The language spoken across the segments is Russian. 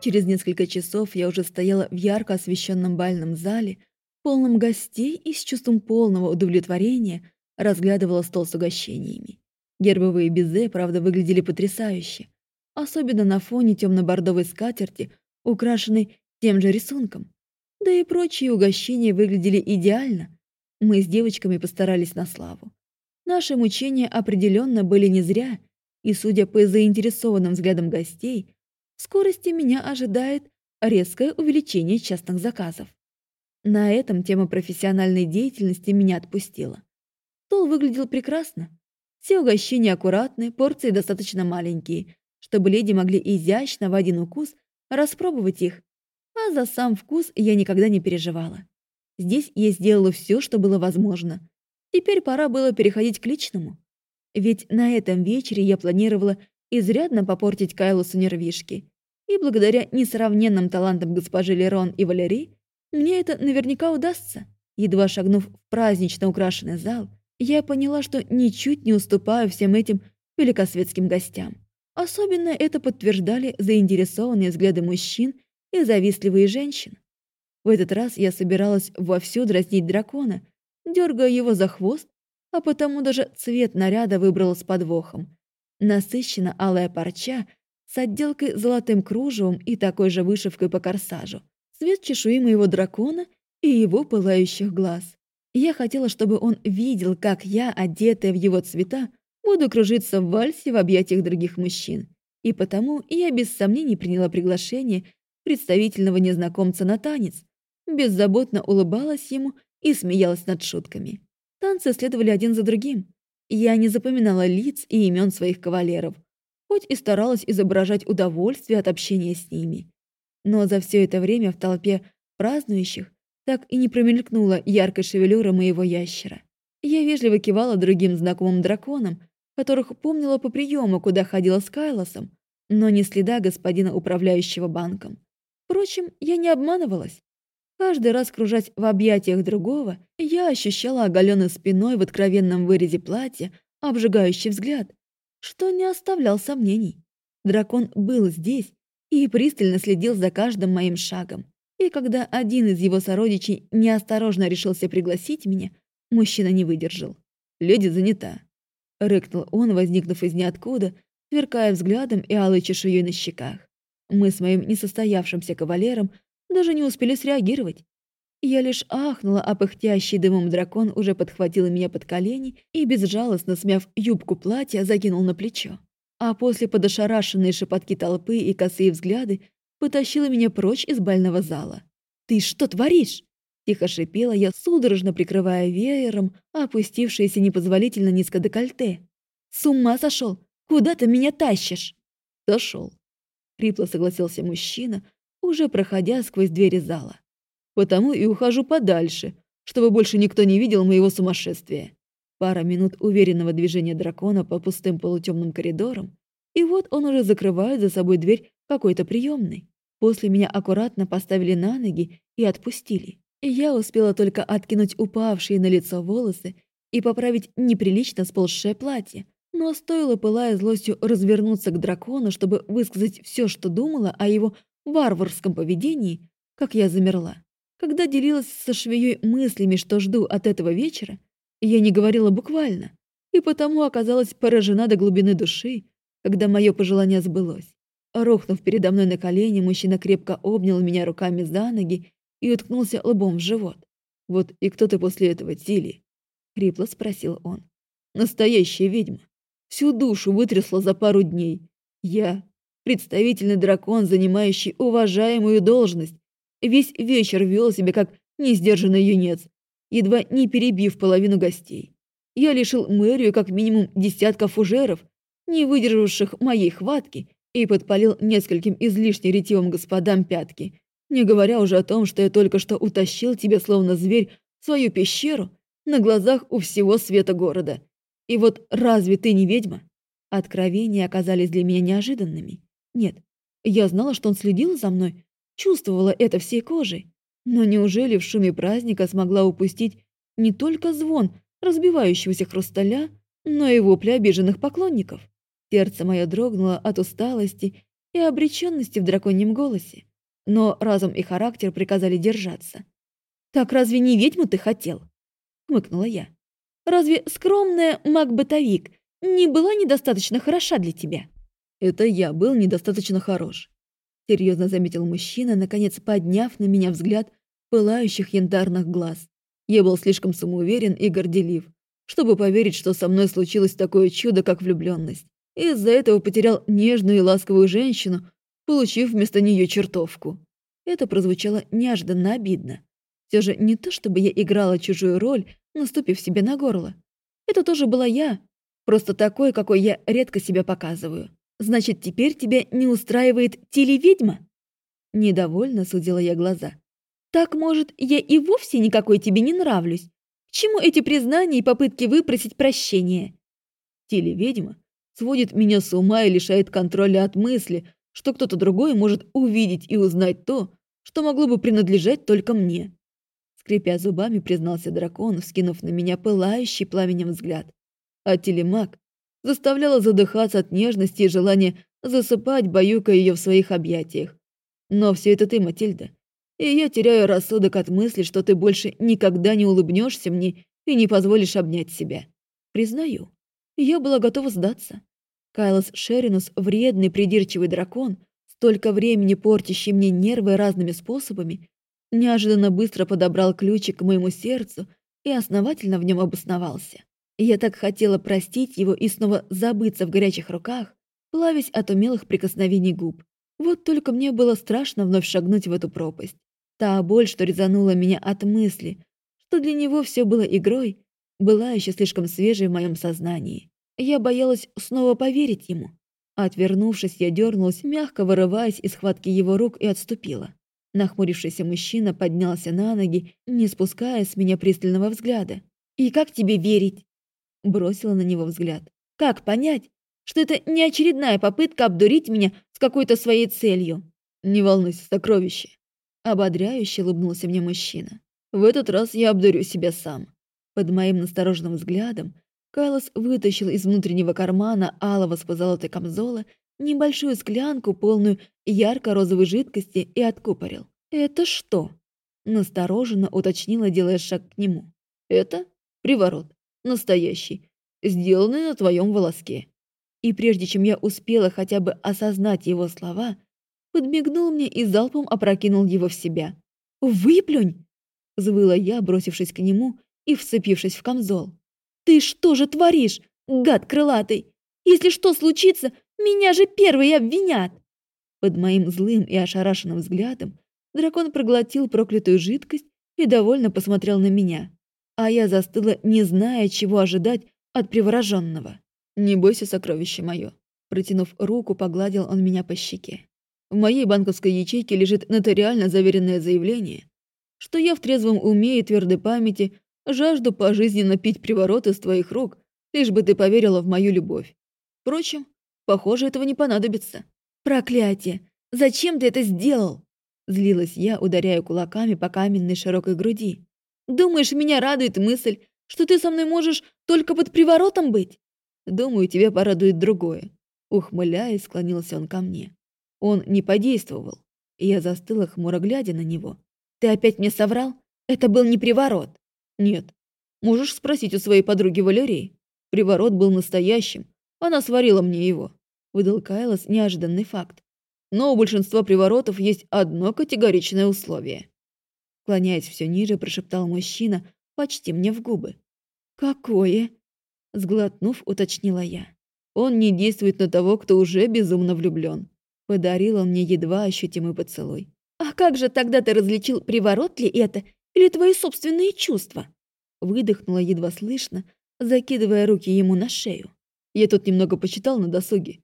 Через несколько часов я уже стояла в ярко освещенном бальном зале, полном гостей и с чувством полного удовлетворения разглядывала стол с угощениями. Гербовые безе, правда, выглядели потрясающе, особенно на фоне темно-бордовой скатерти, украшенной тем же рисунком. Да и прочие угощения выглядели идеально. Мы с девочками постарались на славу. Наши мучения определенно были не зря, и, судя по заинтересованным взглядам гостей, скорости меня ожидает резкое увеличение частных заказов. На этом тема профессиональной деятельности меня отпустила. Стол выглядел прекрасно. Все угощения аккуратны, порции достаточно маленькие, чтобы леди могли изящно в один укус распробовать их, а за сам вкус я никогда не переживала. Здесь я сделала все, что было возможно. Теперь пора было переходить к личному. Ведь на этом вечере я планировала изрядно попортить Кайлусу нервишки. И благодаря несравненным талантам госпожи Лерон и Валерии мне это наверняка удастся. Едва шагнув в празднично украшенный зал, я поняла, что ничуть не уступаю всем этим великосветским гостям. Особенно это подтверждали заинтересованные взгляды мужчин и завистливые женщин. В этот раз я собиралась вовсю дразнить дракона, дергая его за хвост, а потому даже цвет наряда выбрала с подвохом. Насыщенно алая парча с отделкой золотым кружевом и такой же вышивкой по корсажу, цвет чешуи моего дракона и его пылающих глаз. Я хотела, чтобы он видел, как я, одетая в его цвета, буду кружиться в вальсе в объятиях других мужчин. И потому я без сомнений приняла приглашение представительного незнакомца на танец, беззаботно улыбалась ему и смеялась над шутками. Танцы следовали один за другим. Я не запоминала лиц и имен своих кавалеров, хоть и старалась изображать удовольствие от общения с ними. Но за все это время в толпе празднующих так и не промелькнула яркой шевелюра моего ящера. Я вежливо кивала другим знакомым драконам, которых помнила по приему, куда ходила с Кайлосом, но не следа господина управляющего банком. Впрочем, я не обманывалась. Каждый раз кружась в объятиях другого, я ощущала оголенной спиной в откровенном вырезе платья обжигающий взгляд, что не оставлял сомнений. Дракон был здесь и пристально следил за каждым моим шагом. И когда один из его сородичей неосторожно решился пригласить меня, мужчина не выдержал. «Леди занята», — рыкнул он, возникнув из ниоткуда, сверкая взглядом и алой чешуей на щеках. Мы с моим несостоявшимся кавалером даже не успели среагировать. Я лишь ахнула, а пыхтящий дымом дракон уже подхватил меня под колени и, безжалостно смяв юбку платья, закинул на плечо. А после под ошарашенные шепотки толпы и косые взгляды потащила меня прочь из бального зала. «Ты что творишь?» Тихо шипела я, судорожно прикрывая веером опустившееся непозволительно низко декольте. «С ума сошел! Куда ты меня тащишь?» «Сошел», — хрипло согласился мужчина, уже проходя сквозь двери зала. «Потому и ухожу подальше, чтобы больше никто не видел моего сумасшествия». Пара минут уверенного движения дракона по пустым полутемным коридорам, и вот он уже закрывает за собой дверь какой-то приемной. После меня аккуратно поставили на ноги и отпустили. Я успела только откинуть упавшие на лицо волосы и поправить неприлично сползшее платье, но стоило, пылая злостью, развернуться к дракону, чтобы высказать все, что думала о его варварском поведении, как я замерла. Когда делилась со швеей мыслями, что жду от этого вечера, я не говорила буквально, и потому оказалась поражена до глубины души, когда мое пожелание сбылось. Рухнув передо мной на колени, мужчина крепко обнял меня руками за ноги и уткнулся лбом в живот. «Вот и кто ты после этого, Тили?» — хрипло спросил он. «Настоящая ведьма. Всю душу вытрясла за пару дней. Я — представительный дракон, занимающий уважаемую должность. Весь вечер вел себя как несдержанный юнец, едва не перебив половину гостей. Я лишил мэрию как минимум десятка фужеров, не выдержавших моей хватки, и подпалил нескольким излишне ретивым господам пятки, не говоря уже о том, что я только что утащил тебя, словно зверь, в свою пещеру на глазах у всего света города. И вот разве ты не ведьма? Откровения оказались для меня неожиданными. Нет, я знала, что он следил за мной, чувствовала это всей кожей. Но неужели в шуме праздника смогла упустить не только звон разбивающегося хрусталя, но и вопли обиженных поклонников? Сердце мое дрогнуло от усталости и обреченности в драконьем голосе, но разум и характер приказали держаться. «Так разве не ведьму ты хотел?» — хмыкнула я. «Разве скромная маг-бытовик не была недостаточно хороша для тебя?» «Это я был недостаточно хорош», — серьезно заметил мужчина, наконец подняв на меня взгляд пылающих янтарных глаз. Я был слишком самоуверен и горделив, чтобы поверить, что со мной случилось такое чудо, как влюбленность. Из-за этого потерял нежную и ласковую женщину, получив вместо нее чертовку. Это прозвучало неожиданно обидно. Все же не то, чтобы я играла чужую роль, наступив себе на горло. Это тоже была я, просто такой, какой я редко себя показываю. Значит, теперь тебя не устраивает телеведьма? Недовольно судила я глаза. Так, может, я и вовсе никакой тебе не нравлюсь? К чему эти признания и попытки выпросить прощения? Телеведьма сводит меня с ума и лишает контроля от мысли, что кто-то другой может увидеть и узнать то, что могло бы принадлежать только мне. Скрипя зубами, признался дракон, вскинув на меня пылающий пламенем взгляд. А телемаг заставляла задыхаться от нежности и желания засыпать, баюкая ее в своих объятиях. Но все это ты, Матильда. И я теряю рассудок от мысли, что ты больше никогда не улыбнешься мне и не позволишь обнять себя. Признаю, я была готова сдаться. Кайлос Шеринус, вредный, придирчивый дракон, столько времени портящий мне нервы разными способами, неожиданно быстро подобрал ключик к моему сердцу и основательно в нем обосновался. Я так хотела простить его и снова забыться в горячих руках, плавясь от умелых прикосновений губ. Вот только мне было страшно вновь шагнуть в эту пропасть. Та боль, что резанула меня от мысли, что для него все было игрой, была еще слишком свежей в моем сознании. Я боялась снова поверить ему. Отвернувшись, я дернулась, мягко вырываясь из схватки его рук и отступила. Нахмурившийся мужчина поднялся на ноги, не спуская с меня пристального взгляда. «И как тебе верить?» Бросила на него взгляд. «Как понять, что это не очередная попытка обдурить меня с какой-то своей целью?» «Не волнуйся, сокровище!» Ободряюще улыбнулся мне мужчина. «В этот раз я обдурю себя сам». Под моим настороженным взглядом Кайлос вытащил из внутреннего кармана алого с позолотой камзола небольшую склянку, полную ярко-розовой жидкости, и откупорил. «Это что?» Настороженно уточнила, делая шаг к нему. «Это приворот. Настоящий. Сделанный на твоем волоске». И прежде чем я успела хотя бы осознать его слова, подмигнул мне и залпом опрокинул его в себя. «Выплюнь!» — взвыла я, бросившись к нему и вцепившись в камзол. «Ты что же творишь, гад крылатый? Если что случится, меня же первые обвинят!» Под моим злым и ошарашенным взглядом дракон проглотил проклятую жидкость и довольно посмотрел на меня. А я застыла, не зная, чего ожидать от привороженного. «Не бойся, сокровище мое!» Протянув руку, погладил он меня по щеке. В моей банковской ячейке лежит нотариально заверенное заявление, что я в трезвом уме и твердой памяти жажду пожизненно пить приворот из твоих рук, лишь бы ты поверила в мою любовь. Впрочем, Похоже, этого не понадобится. Проклятие! Зачем ты это сделал? Злилась я, ударяя кулаками по каменной широкой груди. Думаешь, меня радует мысль, что ты со мной можешь только под приворотом быть? Думаю, тебя порадует другое. Ухмыляясь, склонился он ко мне. Он не подействовал, я застыла, хмуро глядя на него. Ты опять мне соврал? Это был не приворот. Нет. Можешь спросить у своей подруги Валерии. Приворот был настоящим. Она сварила мне его выдал Кайлос неожиданный факт. Но у большинства приворотов есть одно категоричное условие. Клоняясь все ниже, прошептал мужчина почти мне в губы. «Какое?» Сглотнув, уточнила я. «Он не действует на того, кто уже безумно влюблен. Подарил он мне едва ощутимый поцелуй. «А как же тогда ты различил, приворот ли это или твои собственные чувства?» Выдохнула едва слышно, закидывая руки ему на шею. Я тут немного почитал на досуге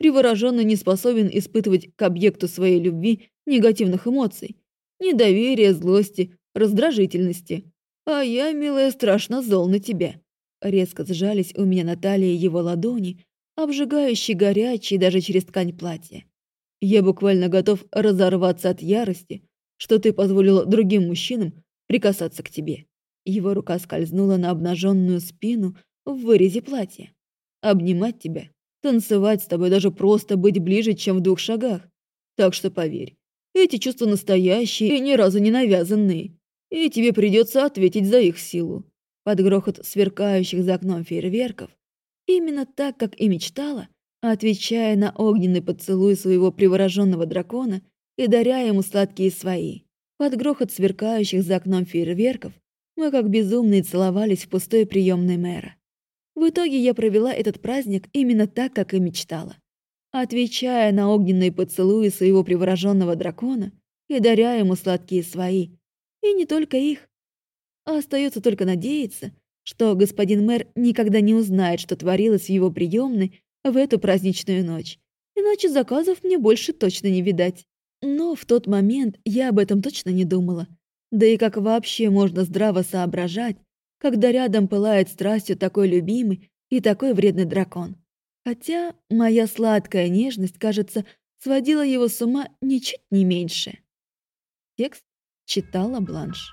привороженный не способен испытывать к объекту своей любви негативных эмоций, недоверия, злости, раздражительности. А я, милая, страшно зол на тебя. Резко сжались у меня на талии его ладони, обжигающие горячие даже через ткань платья. Я буквально готов разорваться от ярости, что ты позволила другим мужчинам прикасаться к тебе. Его рука скользнула на обнаженную спину в вырезе платья. Обнимать тебя Танцевать с тобой даже просто быть ближе, чем в двух шагах. Так что поверь, эти чувства настоящие и ни разу не навязанные, и тебе придется ответить за их силу. Под грохот сверкающих за окном фейерверков, именно так, как и мечтала, отвечая на огненный поцелуй своего привороженного дракона и даря ему сладкие свои. Под грохот сверкающих за окном фейерверков мы как безумные целовались в пустой приемной мэра. В итоге я провела этот праздник именно так, как и мечтала. Отвечая на огненные поцелуи своего привороженного дракона и даря ему сладкие свои. И не только их. Остается только надеяться, что господин мэр никогда не узнает, что творилось в его приемной в эту праздничную ночь. Иначе заказов мне больше точно не видать. Но в тот момент я об этом точно не думала. Да и как вообще можно здраво соображать, когда рядом пылает страстью такой любимый и такой вредный дракон? Хотя моя сладкая нежность, кажется, сводила его с ума ничуть не меньше. Текст читала Бланш.